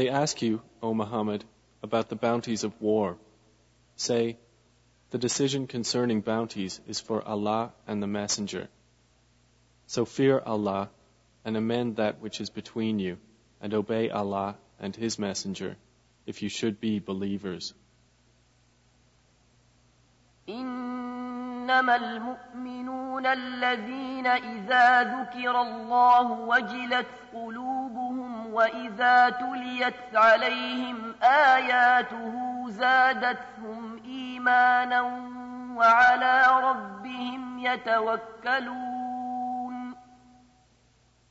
They ask you, O Muhammad, about the bounties of war. Say, the decision concerning bounties is for Allah and the Messenger. So fear Allah and amend that which is between you, and obey Allah and His Messenger, if you should be believers. إنما المؤمنون الذين إذا ذكر الله وجلت قلوبهم وإذا تليت عليهم آياته زادتهم إيمانا وعلى ربهم يتوكلون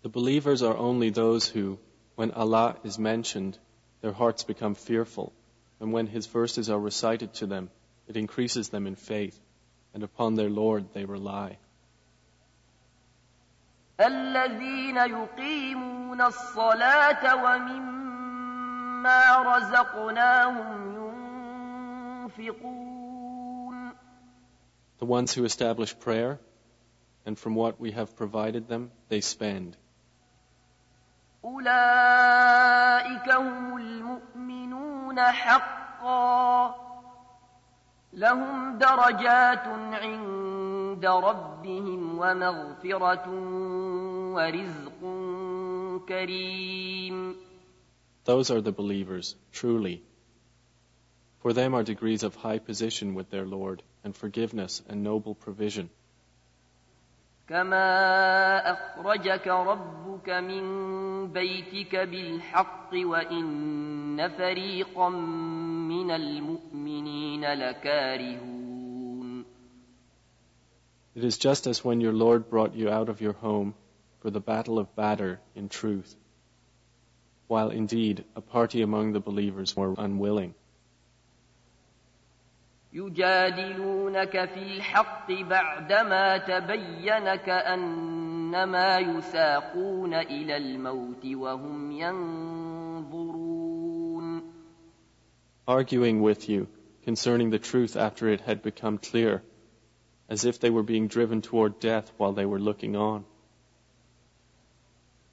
The believers are only those who, when Allah is mentioned, their hearts become fearful, and when His verses are recited to them, it increases them in faith, and upon their Lord they rely. الذين يقيمون الصلاة ومما رزقناهم ينفقون The ones who establish prayer, and from what we have provided them, they spend. أولئك هم المؤمنون حقا لهم درجات عند ربهم ومغفرة ورزق كريم Those are the believers, truly. For them are degrees of high position with their Lord, and forgiveness and noble provision. كما أخرجك ربك من بيتك بالحق وإن فريقا من المؤمنين لكارهون It is just as when your Lord brought you out of your home for the battle of Badr in truth, while indeed a party among the believers were unwilling. يجادلونك في الحق بعدما تبين كأنما يساقون إلى الموت وهم ينظرون Arguing with you concerning the truth after it had become clear, as if they were being driven toward death while they were looking on.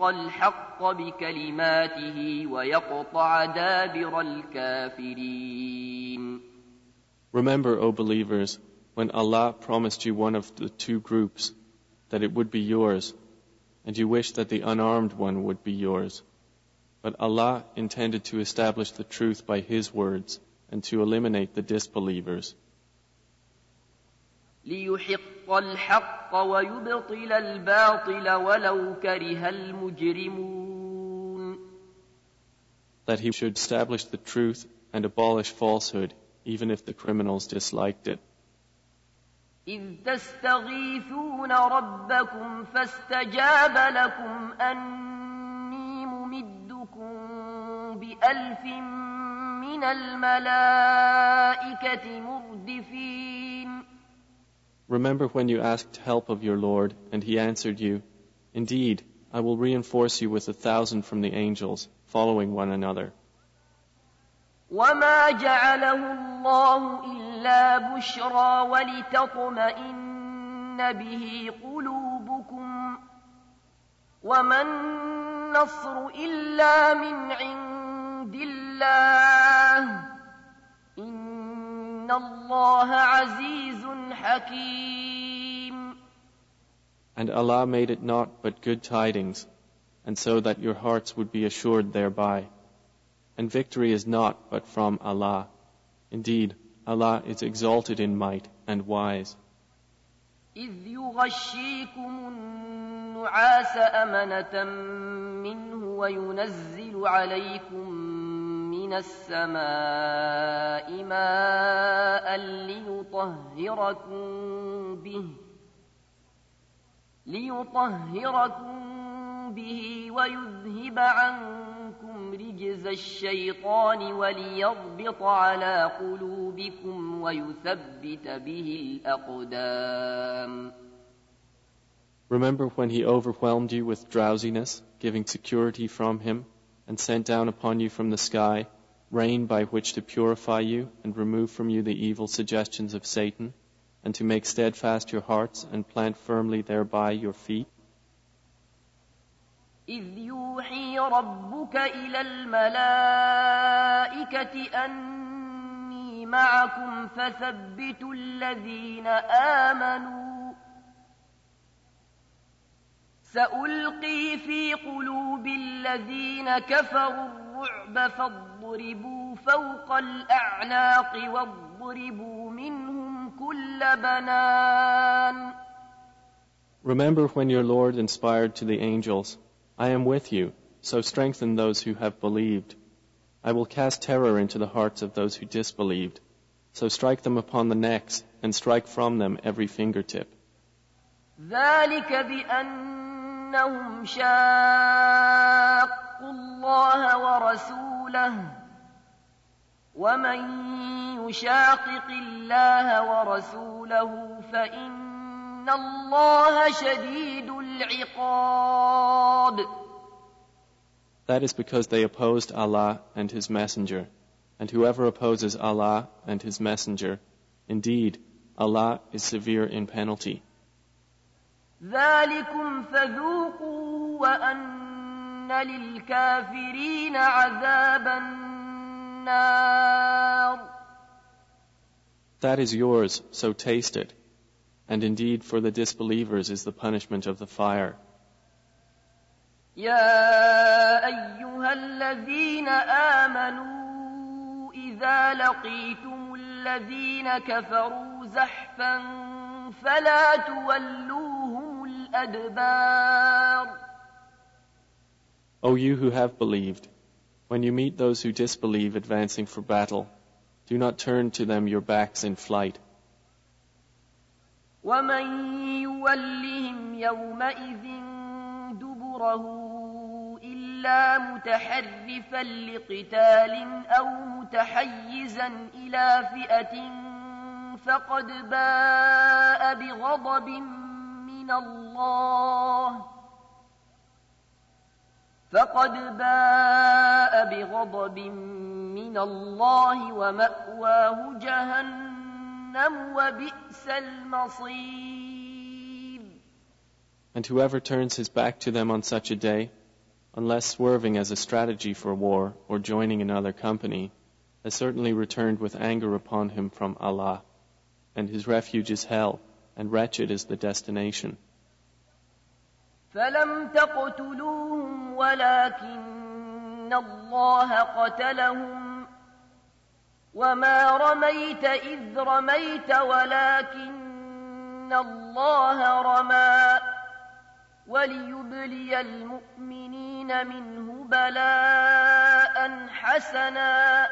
الحق بكلماته ويقطع دابر الكافرين Remember, O believers, when Allah promised you one of the two groups, that it would be yours, and you wished that the unarmed one would be yours. But Allah intended to establish the truth by His words and to eliminate the disbelievers. ليحق الحق ويبطل الباطل ولو كره المجرمون That He should establish the truth and abolish falsehood, even if the criminals disliked it. إذ تستغيثون ربكم فاستجاب لكم أني ممدكم بألف من الملائكة مردفين Remember when you asked help of your Lord, and He answered you, Indeed, I will reinforce you with a thousand from the angels, following one another. وما جعله الله إلا بشرى ولتطمئن به قلوبكم وما النصر إلا من عند الله إن الله عزيز حكيم And Allah made it not but good tidings, and so that your hearts would be assured thereby. And victory is not but from Allah. Indeed, Allah is exalted in might and wise. إذ يغشيكم النعاس أمنة منه وينزل عليكم من السماء ماء ليطهركم به ليطهركم به ويذهب عنكم رجز الشيطان وليربط على قلوبكم ويثبت به الأقدام Remember when he overwhelmed you with drowsiness, giving security from him, and sent down upon you from the sky rain by which to purify you and remove from you the evil suggestions of Satan, and to make steadfast your hearts and plant firmly thereby your feet? إذ يوحي ربك إلى الملائكة أني معكم فثبتوا الذين آمنوا سألقي في قلوب الذين كفروا الرعب فاضربوا فوق الأعناق واضربوا منهم كل بنان Remember when your Lord inspired to the angels, I am with you, so strengthen those who have believed. I will cast terror into the hearts of those who disbelieved. So strike them upon the necks and strike from them every fingertip. ذلك بأنهم شاقوا الله ورسوله ومن يشاقق الله ورسوله فإن الله شديد العقاب That is because they opposed Allah and His Messenger. And whoever opposes Allah and His Messenger, indeed, Allah is severe in penalty. ذلكم فذوقوه وأن للكافرين عذاب النار That is yours, so taste it. And indeed, for the disbelievers is the punishment of the fire. يا أيها الذين آمنوا إذا لقيتم الذين كفروا زحفا فلا تولوهم الأدبار O you who have believed, when you meet those who disbelieve advancing for battle, do not turn to them your backs in flight. ومن يولهم يومئذ دبره إلا متحرفا لقتال أو متحيزا إلى فئة فقد باء بغضب من الله فقد باء بغضب من الله ومأواه جهنم وبئس المصير And whoever turns his back to them on such a day, unless swerving as a strategy for war or joining another company, has certainly returned with anger upon him from Allah, and his refuge is hell, And wretched is the destination. فلم تقتلوهم ولكن الله قتلهم وما رميت إذ رميت ولكن الله رمى وليبلي المؤمنين منه بلاء حسنا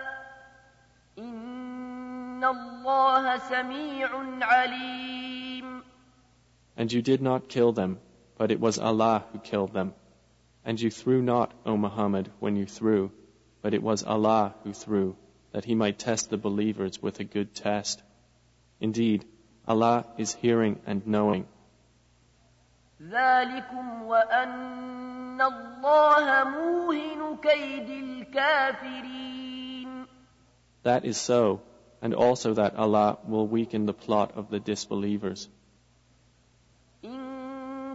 إن الله سميع عليم And you did not kill them, but it was Allah who killed them. And you threw not, O Muhammad, when you threw, but it was Allah who threw, that he might test the believers with a good test. Indeed, Allah is hearing and knowing. ذلكم وأن الله موهن كيد الكافرين That is so, and also that Allah will weaken the plot of the disbelievers.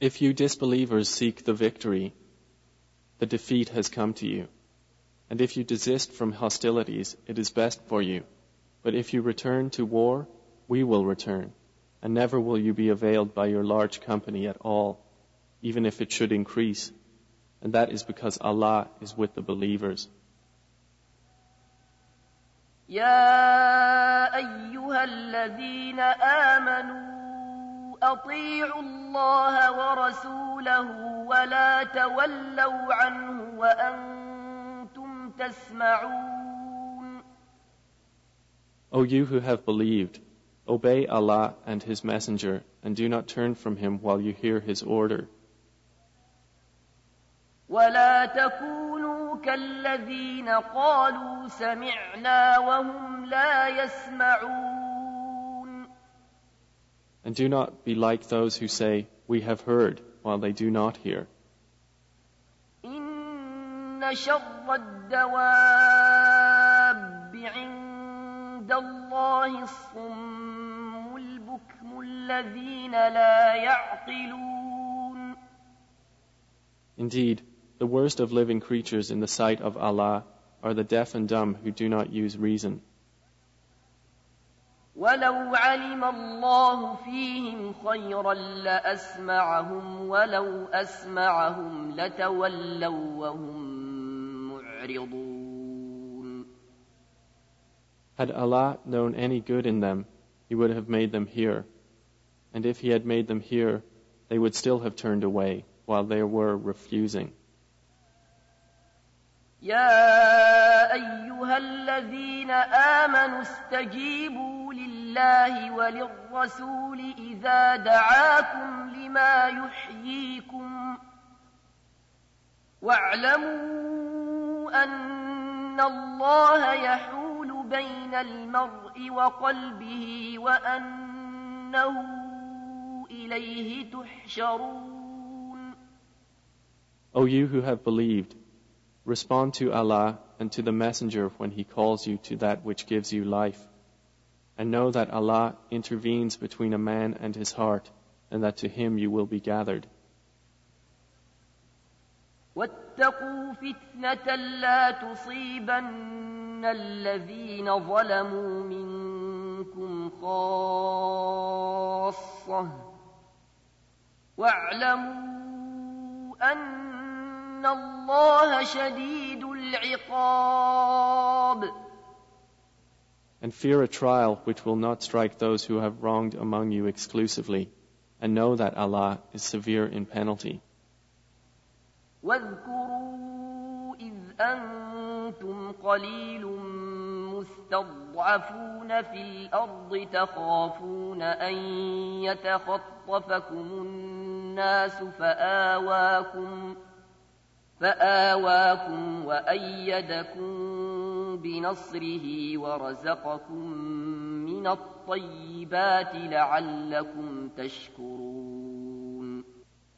If you disbelievers seek the victory, the defeat has come to you. And if you desist from hostilities, it is best for you. But if you return to war, we will return, and never will you be availed by your large company at all, even if it should increase. And that is because Allah is with the believers. يا أيها الذين آمنوا أطيعوا الله ورسوله ولا تولوا عنه وأنتم تسمعون O you who have believed, obey Allah and His Messenger, and do not turn from Him while you hear His order. ولا تكونوا كالذين قالوا سمعنا وهم لا يسمعون And do not be like those who say, We have heard, while they do not hear. إن شر الدواب عند الله الصم البكم الذين لا يعقلون Indeed, the worst of living creatures in the sight of Allah are the deaf and dumb who do not use reason. ولو علم الله فيهم خيرا لأسمعهم ولو أسمعهم لتولوا وهم معرضون Had Allah known any good in them, He would have made them hear. And if He had made them hear, they would still have turned away while they were refusing. يا أيها الذين آمنوا استجيبوا لله وللرسول إذا دعاكم لما يحييكم واعلموا أن الله يحول بين المرء وقلبه وأنه إليه تحشرون O you who have believed, respond to Allah and to the Messenger when He calls you to that which gives you life. And know that Allah intervenes between a man and his heart, and that to Him you will be gathered. واتقوا فتنة لا تصيبن الذين ظلموا منكم خاصة واعلموا أن الله شديد العقاب And fear a trial which will not strike those who have wronged among you exclusively, and know that Allah is severe in penalty. واذكروا إذ أنتم قليل مستضعفون في الأرض تخافون أن يتخطفكم الناس فآواكم فآواكم وأيدكم بنصره ورزقكم من الطيبات لعلكم تشكرون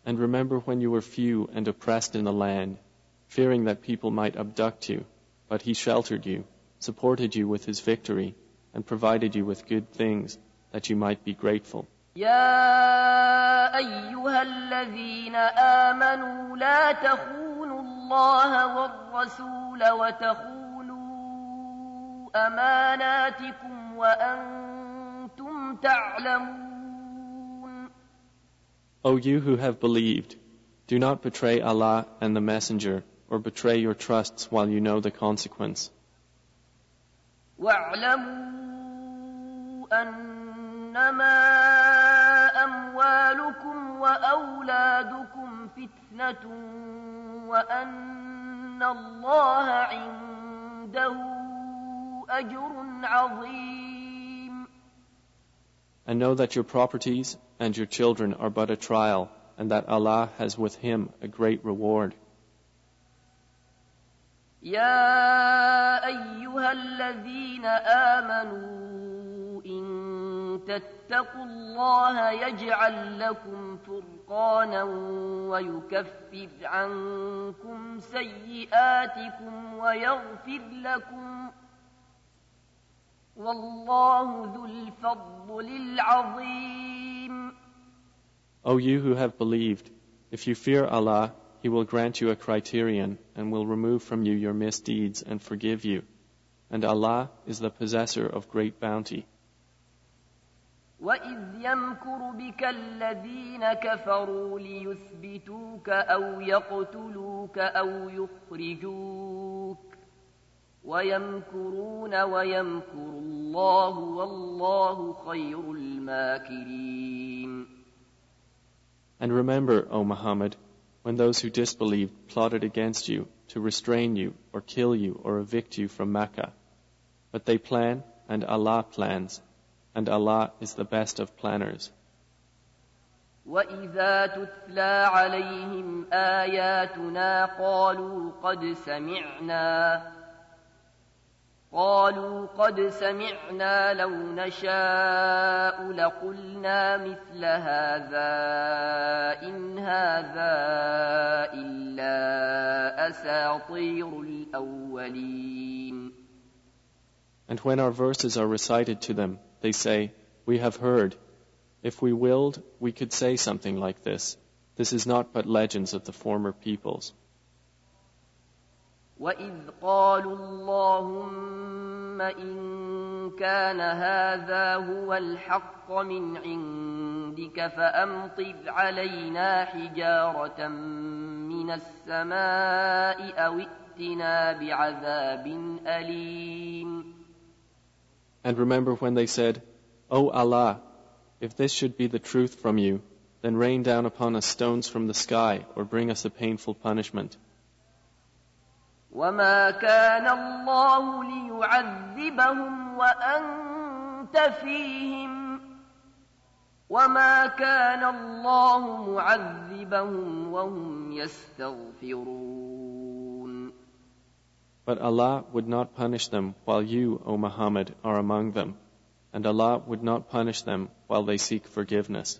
And remember when you were few and oppressed in the land, fearing that people might abduct you, but He sheltered you, supported you with His victory, and provided you with good things, that you might be grateful. يا أيها الذين آمنوا لا تخونوا الله والرسول وتخونوا أماناتكم وأنتم تعلمون O you who have believed, do not betray Allah and the Messenger, or betray your trusts while you know the consequence. واعلموا أنما أموالكم وأولادكم فتنة وأن الله عنده أجر عظيم And know that your properties and your children are but a trial, and that Allah has with Him a great reward. يا أيها الذين آمنوا إن تتقوا الله يجعل لكم فرقانا ويكفر عنكم سيئاتكم ويغفر لكم والله ذو الفضل العظيم O you who have believed, if you fear Allah, He will grant you a criterion and will remove from you your misdeeds and forgive you. And Allah is the possessor of great bounty. وإذ يمكر بك الذين كفروا ليثبتوك أو يقتلوك أو يخرجوك ويمكرون ويمكر الله والله خير الماكرين And remember, O Muhammad, when those who disbelieved plotted against you to restrain you or kill you or evict you from Mecca. But they plan and Allah plans, and Allah is the best of planners. وإذا تتلى عليهم آياتنا قالوا قد سمعنا قالوا قد سمعنا لو نشاء لقلنا مثل هذا إن هذا إلا أساطير الأولين And when our verses are recited to them, they say, We have heard. If we willed, we could say something like this. This is not but legends of the former peoples. وإذ قالوا اللهم إن كان هذا هو الحق من عندك فأمطر علينا حجارة من السماء أو ائتنا بعذاب أليم And remember when they said, O Allah, if this should be the truth from you, then rain down upon us stones from the sky or bring us a painful punishment. وما كان الله ليعذبهم وأنت فيهم وما كان الله معذبهم وهم يستغفرون But Allah would not punish them while you, O Muhammad, are among them, and Allah would not punish them while they seek forgiveness.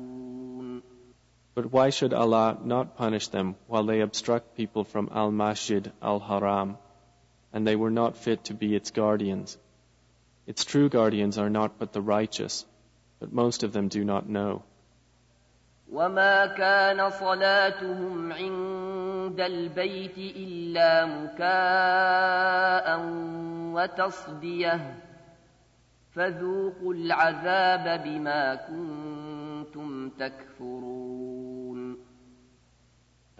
But why should Allah not punish them while they obstruct people from Al Masjid Al Haram, and they were not fit to be its guardians? Its true guardians are not but the righteous, but most of them do not know. وما كان صلاتهم عند البيت إلا مكاء وتصديه فذوقوا العذاب بما كنتم تكفرون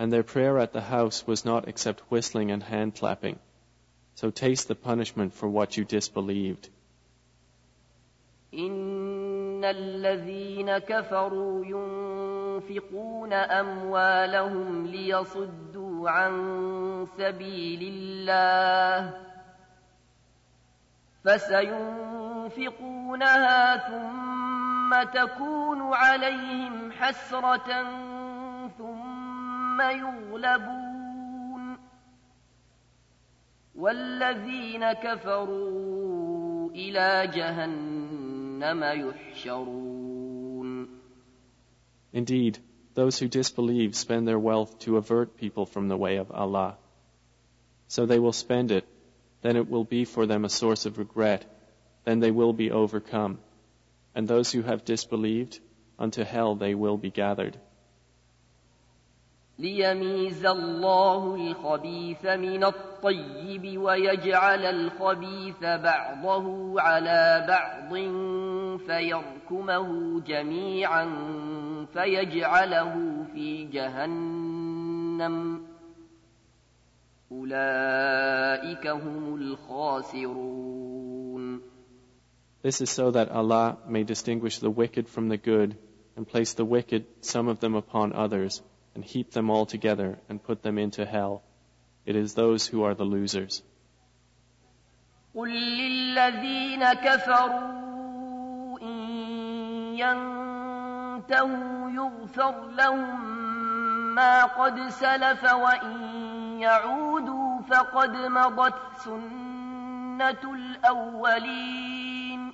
And their prayer at the house was not except whistling and hand clapping. So taste the punishment for what you disbelieved. إن الذين كفروا ينفقون أموالهم ليصدوا عن سبيل الله فسينفقونها ثم تكون عليهم حسرة ثم يغلبون والذين كفروا إلى جهنم يحشرون Indeed, those who disbelieve spend their wealth to avert people from the way of Allah. So they will spend it, then it will be for them a source of regret, then they will be overcome. And those who have disbelieved, unto hell they will be gathered. ليميز الله الخبيث من الطيب ويجعل الخبيث بعضه على بعض فيركمه جميعا فيجعله في جهنم أولئك هم الخاسرون This is so that Allah may distinguish the wicked from the good and place the wicked, some of them upon others, and heap them all together and put them into hell. It is those who are the losers. قل للذين كفروا إن ينتهوا يغفر لهم ما قد سلف وإن يعودوا فقد مضت سنة الأولين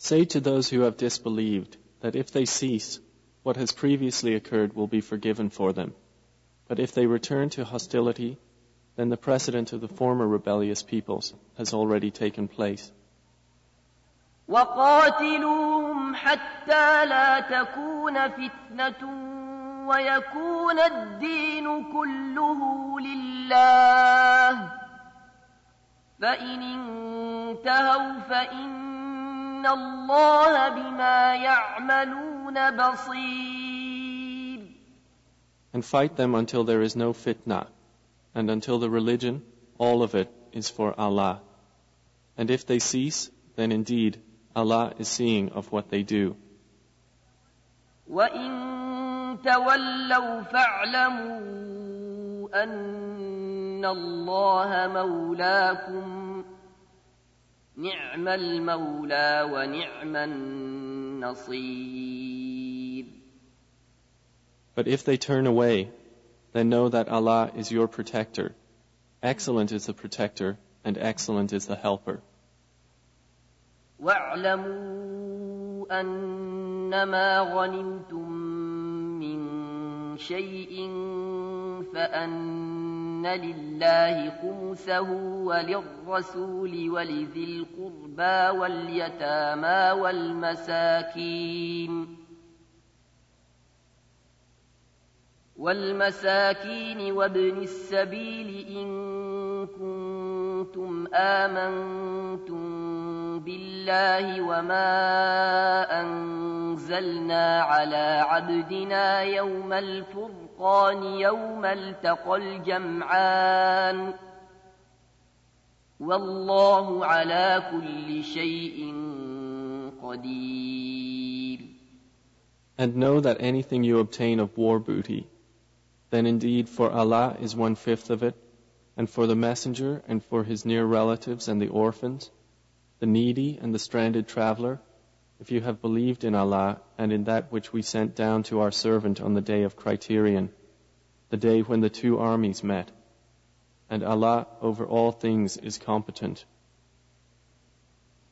Say to those who have disbelieved that if they cease, what has previously occurred will be forgiven for them. But if they return to hostility, then the precedent of the former rebellious peoples has already taken place. وقاتلوهم حتى لا تكون فتنة ويكون الدين كله لله فإن انتهوا فإن الله بما يعملون بصير And fight them until there is no fitna, and until the religion, all of it, is for Allah. And if they cease, then indeed Allah is seeing of what they do. وإن تولوا فاعلموا أن الله مولاكم نعم المولى ونعم النصير But if they turn away, then know that Allah is your protector. Excellent is the protector, and excellent is the helper. واعلموا أنما غنمتم من شيء فأن لله خمسه وللرسول ولذي القربى واليتامى والمساكين والمساكين وابن السبيل إن كنتم آمنتم بالله وما أنزلنا على عبدنا يوم الفرقان يوم التقى الجمعان والله على كل شيء قدير. And know that anything you obtain of war booty, then indeed for Allah is one fifth of it, and for the messenger and for his near relatives and the orphans, the needy and the stranded traveler, if you have believed in Allah and in that which we sent down to our servant on the day of criterion, the day when the two armies met. And Allah over all things is competent.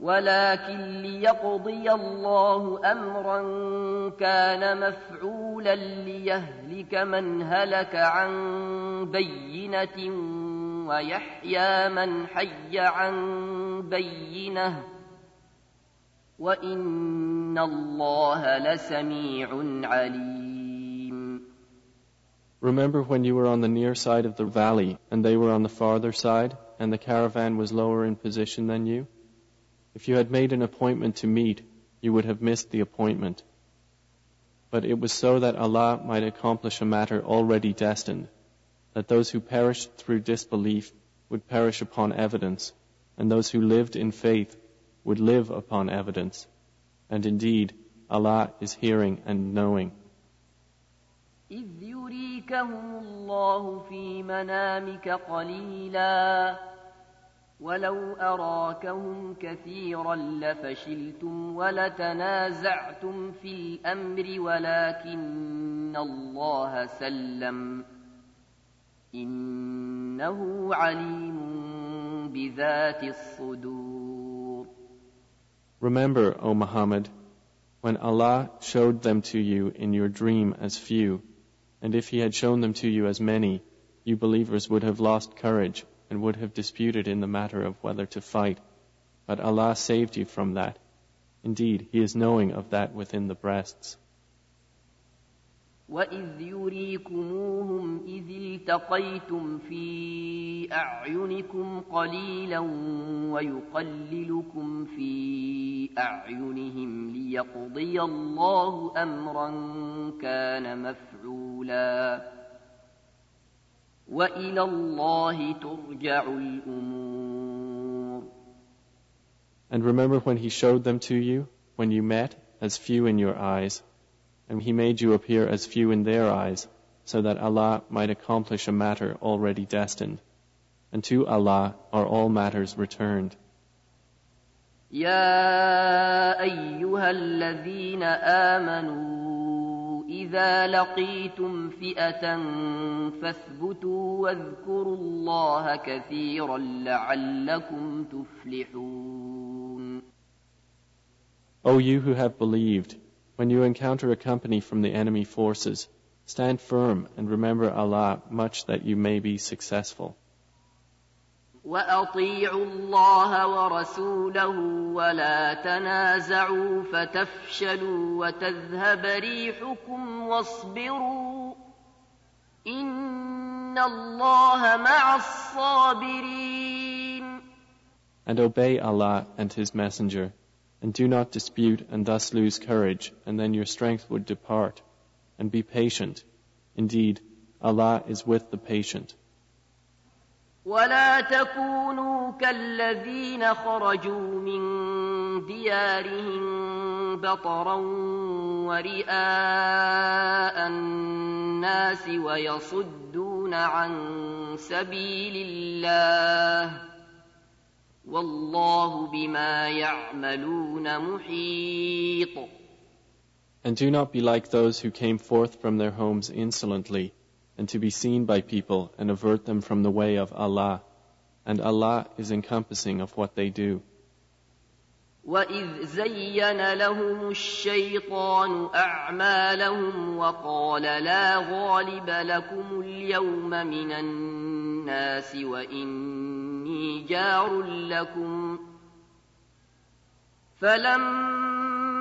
ولكن ليقضي الله أمرا كان مفعولا ليهلك من هلك عن بينة ويحيى من حي عن بينه وإن الله لسميع عليم Remember when you were on the near side of the valley and they were on the farther side and the caravan was lower in position than you? If you had made an appointment to meet, you would have missed the appointment. But it was so that Allah might accomplish a matter already destined, that those who perished through disbelief would perish upon evidence, and those who lived in faith would live upon evidence. And indeed, Allah is hearing and knowing. إذ يريكهم الله في منامك قليلا ولو أراكهم كثيرا لفشلتم ولتنازعتم في الأمر ولكن الله سلم إنه عليم بذات الصدور Remember, O Muhammad, when Allah showed them to you in your dream as few, and if He had shown them to you as many, you believers would have lost courage and would have disputed in the matter of whether to fight. But Allah saved you from that. Indeed, He is knowing of that within the breasts. وإذ يريكموهم إذ التقيتم في أعينكم قليلا ويقللكم في أعينهم ليقضي الله أمرا كان مفعولا وإلى الله ترجع الأمور And remember when he showed them to you, when you met, as few in your eyes, and he made you appear as few in their eyes, so that Allah might accomplish a matter already destined. And to Allah are all matters returned. يا أيها الذين آمنوا إذا لقيتم فئة فاثبتوا واذكروا الله كثيرا لعلكم تفلحون O you who have believed, when you encounter a company from the enemy forces, stand firm and remember Allah much that you may be successful. وأطيعوا الله ورسوله ولا تنازعوا فتفشلوا وتذهب ريحكم واصبروا إن الله مع الصابرين And obey Allah and His Messenger, and do not dispute and thus lose courage, and then your strength would depart. And be patient. Indeed, Allah is with the patient. ولا تكونوا كالذين خرجوا من ديارهم بطرا ورئاء الناس ويصدون عن سبيل الله والله بما يعملون محيط. And do not be like those who came forth from their homes insolently, and to be seen by people and avert them from the way of Allah. And Allah is encompassing of what they do. وإذ زين لهم الشيطان أعمالهم وقال لا غالب لكم اليوم من الناس وإني جار لكم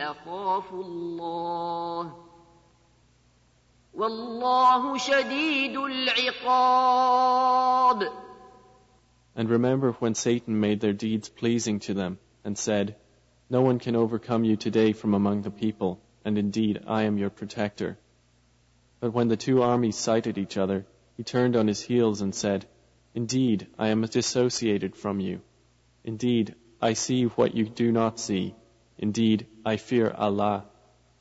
أخاف الله والله شديد العقاب And remember when Satan made their deeds pleasing to them, and said, No one can overcome you today from among the people, and indeed I am your protector. But when the two armies sighted each other, he turned on his heels and said, Indeed, I am dissociated from you. Indeed, I see what you do not see. Indeed, I fear Allah,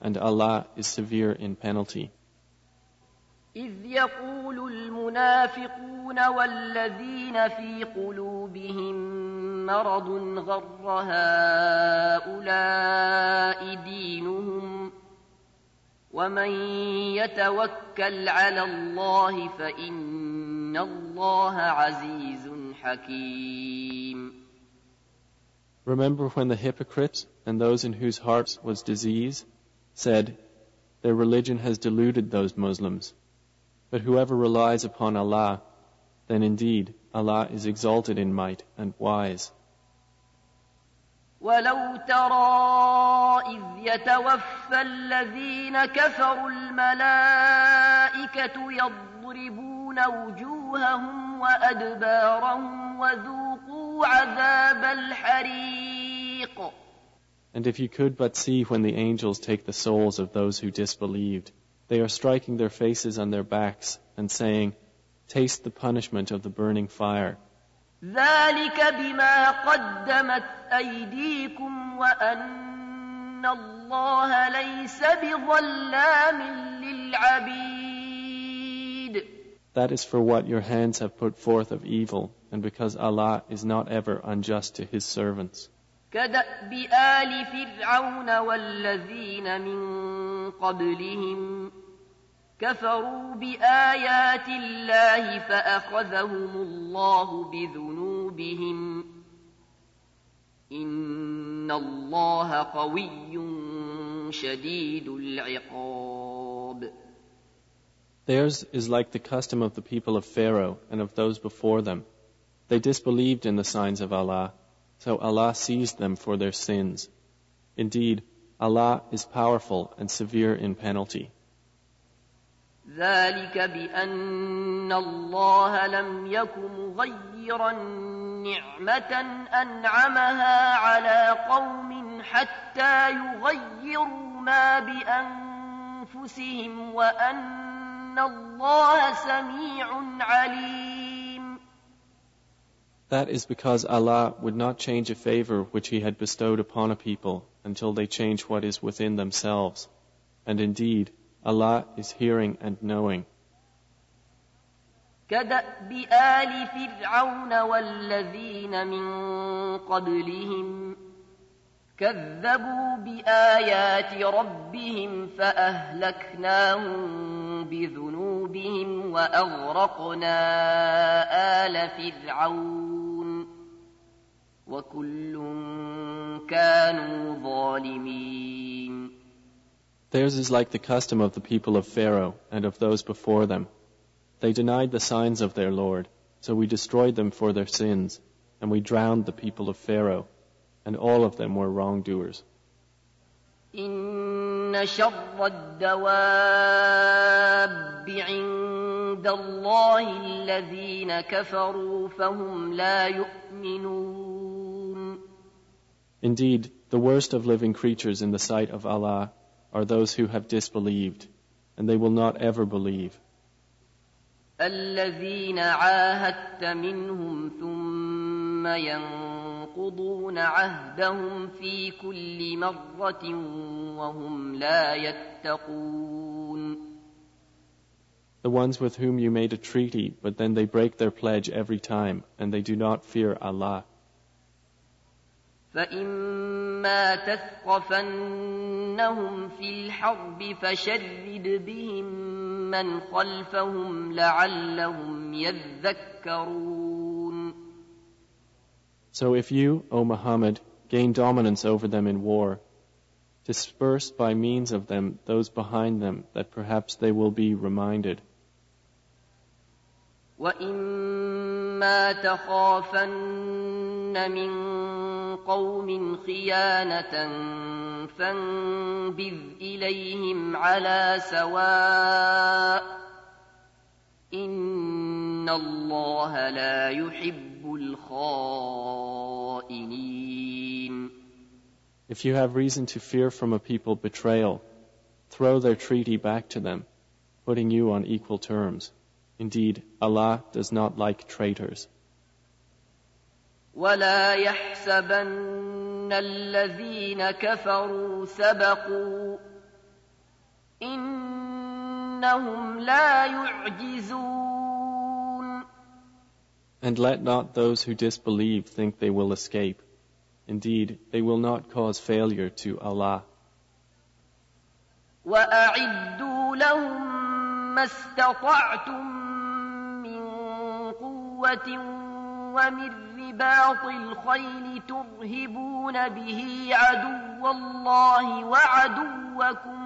and Allah is severe in penalty. إذ يقول المنافقون والذين في قلوبهم مرض غر هؤلاء دينهم ومن يتوكل على الله فإن الله عزيز حكيم Remember when the hypocrites and those in whose hearts was disease said, Their religion has deluded those Muslims. But whoever relies upon Allah, then indeed Allah is exalted in might and wise. ولو ترى إذ يتوفى الذين كفروا الملائكة يضربون وجوههم وأدبارهم وذوقوا عذاب الحريق and if you could but see when the angels take the souls of those who disbelieved, they are striking their faces on their backs and saying, Taste the punishment of the burning fire. That is for what your hands have put forth of evil, and because Allah is not ever unjust to His servants. كفروا بآيات الله فأخذهم الله بذنوبهم إن الله قوي شديد العقاب Theirs is like the custom of the people of Pharaoh and of those before them. They disbelieved in the signs of Allah, so Allah seized them for their sins. Indeed, Allah is powerful and severe in penalty. ذلك بأن الله لم يك مغيرا نعمة أنعمها على قوم حتى يغيروا ما بأنفسهم وأن الله سميع عليم That is because Allah would not change a favor which He had bestowed upon a people until they change what is within themselves. And indeed, Allah is hearing and knowing. كدأب آل فرعون والذين من قبلهم كذبوا بآيات ربهم فأهلكناهم بذنوبهم وأغرقنا آل فرعون وكل كانوا ظالمين Theirs is like the custom of the people of Pharaoh and of those before them. They denied the signs of their Lord, so we destroyed them for their sins, and we drowned the people of Pharaoh, and all of them were wrongdoers. إن شر الدواب عند الله الذين كفروا فهم لا يؤمنون Indeed, the worst of living creatures in the sight of Allah are those who have disbelieved, and they will not ever believe. الذين عاهدت منهم ثم ينقضون عهدهم في كل مرة وهم لا يتقون The ones with whom you made a treaty, but then they break their pledge every time, and they do not fear Allah. فإما تثقفنهم في الحرب فشرد بهم من خلفهم لعلهم يذكرون So if you, O Muhammad, gain dominance over them in war, disperse by means of them those behind them that perhaps they will be reminded. وإما تخافن من قوم خيانة فانبذ إليهم على سواء إن الله لا يحب الخائنين If you have reason to fear from a people betrayal, throw their treaty back to them, putting you on equal terms. Indeed, Allah does not like traitors. ولا يحسبن الذين كفروا سبقوا إنهم لا يعجزون And let not those who disbelieve think they will escape. Indeed, they will not cause failure to Allah. وأعدوا لهم ما استطعتم من قوة ومن رباط الخيل ترهبون به عدو الله وعدوكم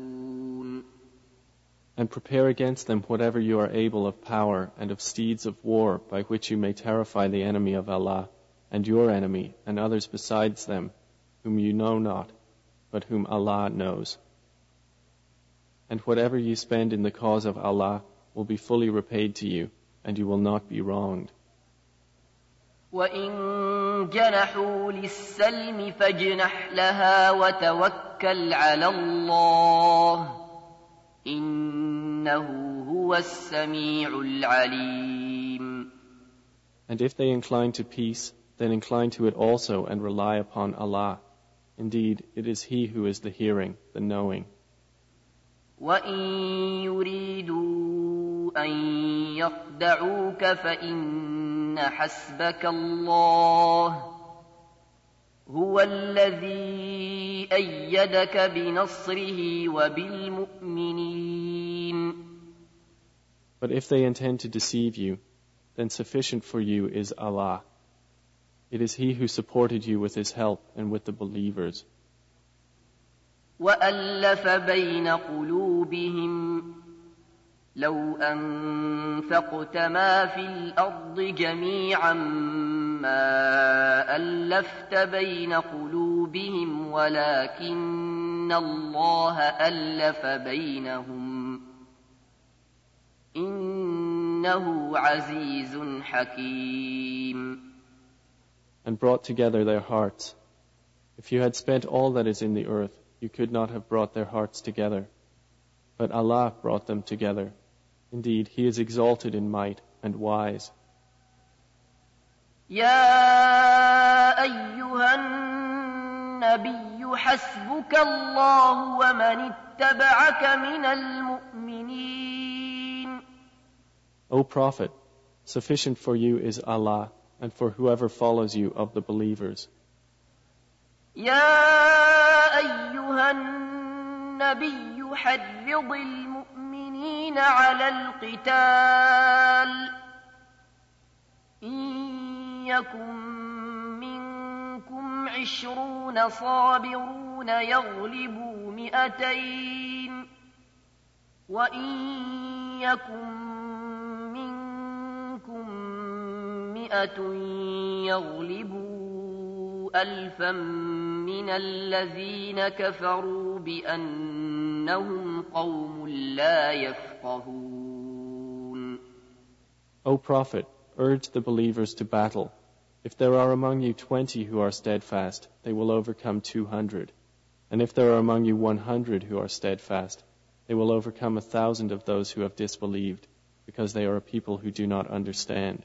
And prepare against them whatever you are able of power and of steeds of war by which you may terrify the enemy of Allah and your enemy and others besides them whom you know not, but whom Allah knows. And whatever you spend in the cause of Allah will be fully repaid to you, and you will not be wronged. وإن جنحوا للسلم فاجنح لها وتوكل على الله إن إنه هو السميع العليم And if they incline to peace, then incline to it also and rely upon Allah. Indeed, it is He who is the hearing, the knowing. وإن يريدوا أن يخدعوك فإن حسبك الله هو الذي أيدك بنصره وبالمؤمنين But if they intend to deceive you, then sufficient for you is Allah. It is He who supported you with His help and with the believers. وألف بين قلوبهم لو أنفقت ما في الأرض جميعا ما ألفت بين قلوبهم ولكن الله ألف بينهم إنه عزيز حكيم and brought together their hearts. If you had spent all that is in the earth, you could not have brought their hearts together. But Allah brought them together. Indeed, He is exalted in might and wise. يا أيها النبي حسبك الله ومن اتبعك من المؤمنين O Prophet, sufficient for you is Allah and for whoever follows you of the believers. يا أيها النبي حرض المؤمنين على القتال إن يكن منكم عشرون صابرون يغلبوا مئتين وإن يكن مئة يغلبوا ألفا من الذين كفروا بأنهم قوم لا يفقهون O Prophet, urge the believers to battle. If there are among you twenty who are steadfast, they will overcome two hundred. And if there are among you one hundred who are steadfast, they will overcome a thousand of those who have disbelieved, because they are a people who do not understand.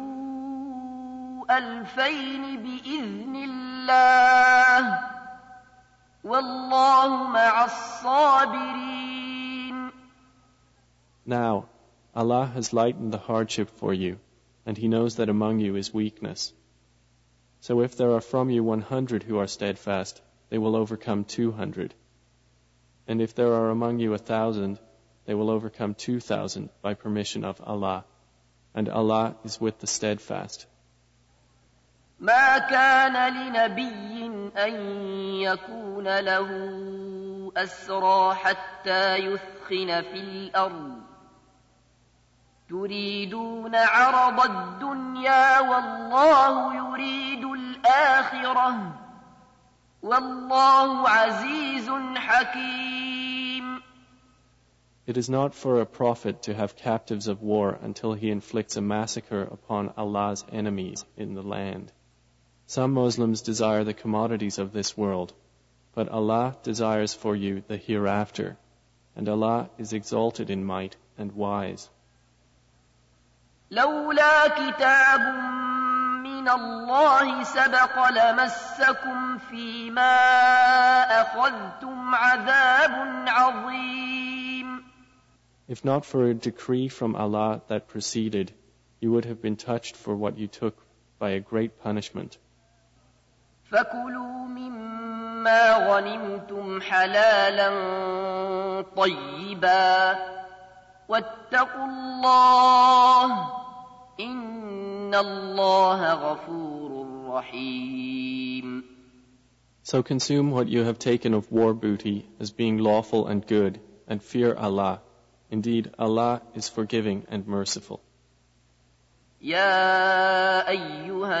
ألفين بإذن الله والله مع الصابرين Now, Allah has lightened the hardship for you, and He knows that among you is weakness. So if there are from you one hundred who are steadfast, they will overcome two hundred. And if there are among you a thousand, they will overcome two thousand by permission of Allah. And Allah is with the steadfast. ما كان لنبي أن يكون له أسرى حتى يثخن في الأرض تريدون عرض الدنيا والله يريد الآخرة والله عزيز حكيم It is not for a prophet to have captives of war until he inflicts a massacre upon Allah's enemies in the land. Some Muslims desire the commodities of this world, but Allah desires for you the hereafter, and Allah is exalted in might and wise. لولا كتاب من الله سبق لمسكم فيما أخذتم عذاب عظيم If not for a decree from Allah that preceded, you would have been touched for what you took by a great punishment. فكلوا مما غنمتم حلالا طيبا واتقوا الله إن الله غفور رحيم So consume what you have taken of war booty as being lawful and good, and fear Allah. Indeed, Allah is forgiving and merciful. يا أيها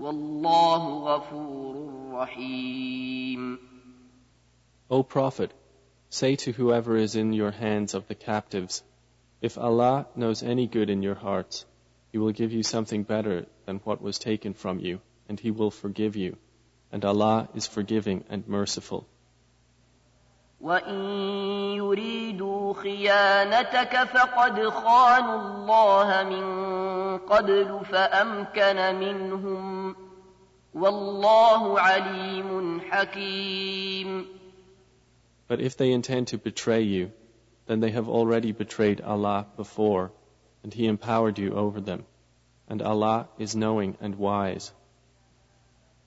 والله غفور رحيم O Prophet, say to whoever is in your hands of the captives, if Allah knows any good in your hearts, He will give you something better than what was taken from you, and He will forgive you. And Allah is forgiving and merciful. وإن يريدوا خيانتك فقد خانوا الله من قبل فأمكن منهم والله عليم حكيم But if they intend to betray you, then they have already betrayed Allah before, and He empowered you over them. And Allah is knowing and wise.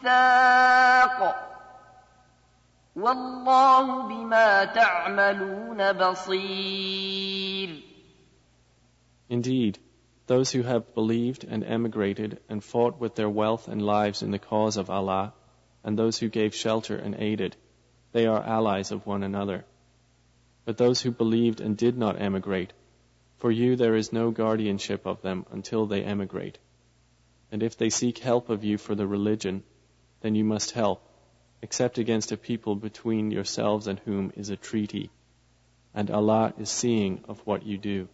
ميثاق والله بما تعملون بصير Indeed, those who have believed and emigrated and fought with their wealth and lives in the cause of Allah, and those who gave shelter and aided, they are allies of one another. But those who believed and did not emigrate, for you there is no guardianship of them until they emigrate. And if they seek help of you for the religion, then you must help, except against a people between yourselves and whom is a treaty. And Allah is seeing of what you do.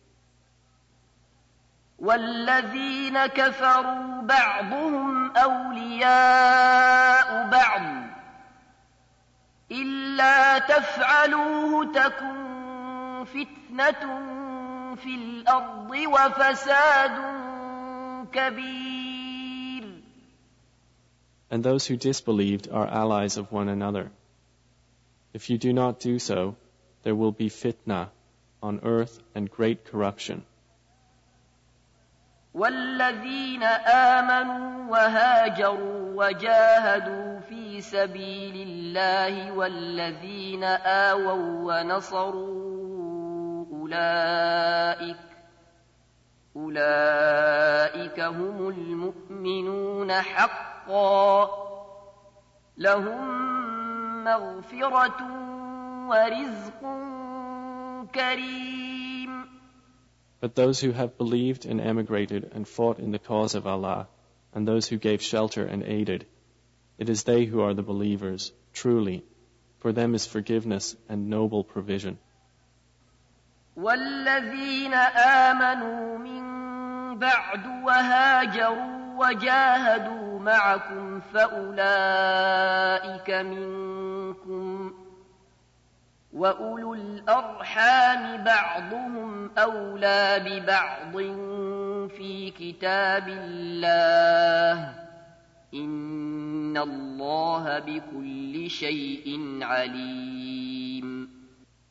والذين كفروا بعضهم أولياء بعض إلا تفعلوه تكن فتنة في الأرض وفساد كبير And those who disbelieved are allies of one another. If you do not do so, there will be fitna on earth and great corruption. والذين آمنوا وهاجروا وجاهدوا في سبيل الله والذين آووا ونصروا أولئك أولئك هم المؤمنون حقا لهم مغفرة ورزق كريم But those who have believed and emigrated and fought in the cause of Allah, and those who gave shelter and aided, it is they who are the believers, truly. For them is forgiveness and noble provision. والذين آمنوا من بعد وهاجروا وجاهدوا معكم فأولئك منكم وأولو الأرحام بعضهم أولى ببعض في كتاب الله إن الله بكل شيء عليم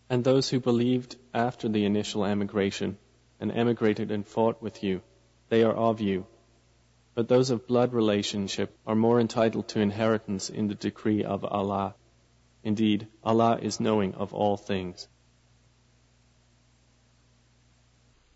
And those who believed after the initial emigration and emigrated and fought with you, they are of you. But those of blood relationship are more entitled to inheritance in the decree of Allah. Indeed, Allah is knowing of all things.